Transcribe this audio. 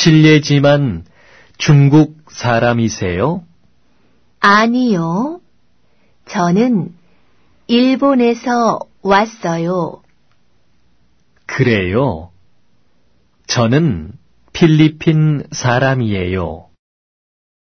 실례지만 중국 사람이세요? 아니요. 저는 일본에서 왔어요. 그래요. 저는 필리핀 사람이에요.